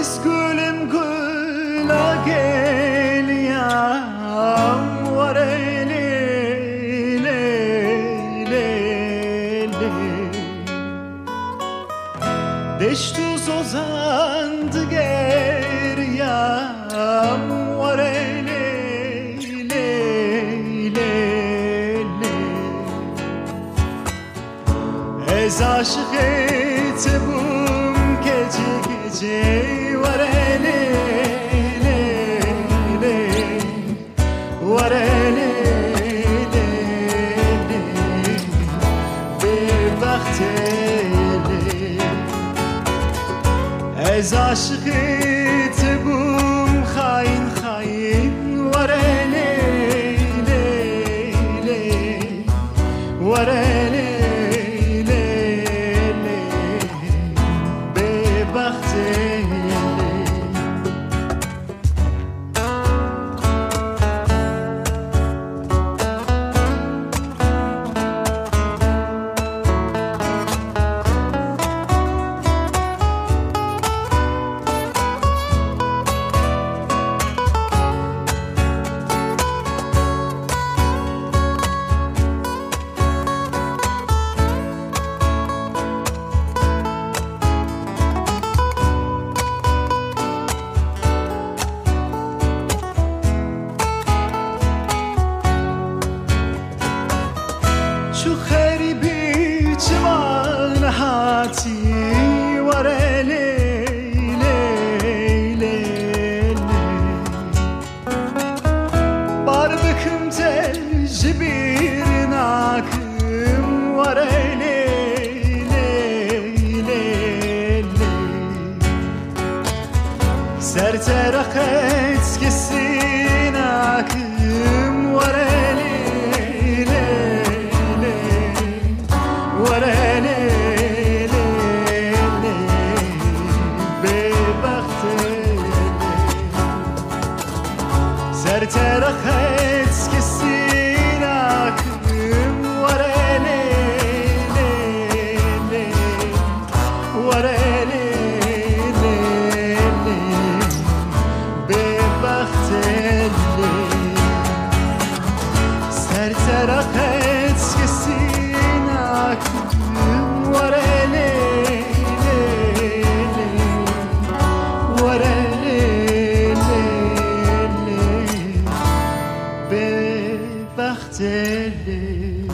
Es gülüm güla gel ya var ele le le le Deştu sozandı ger ya var ele le le le Ez aşık etebum gecik gece vare le saati var ele Bardıkım tel bir nakım var ele Serterak etkisin akım var ele Var par télé.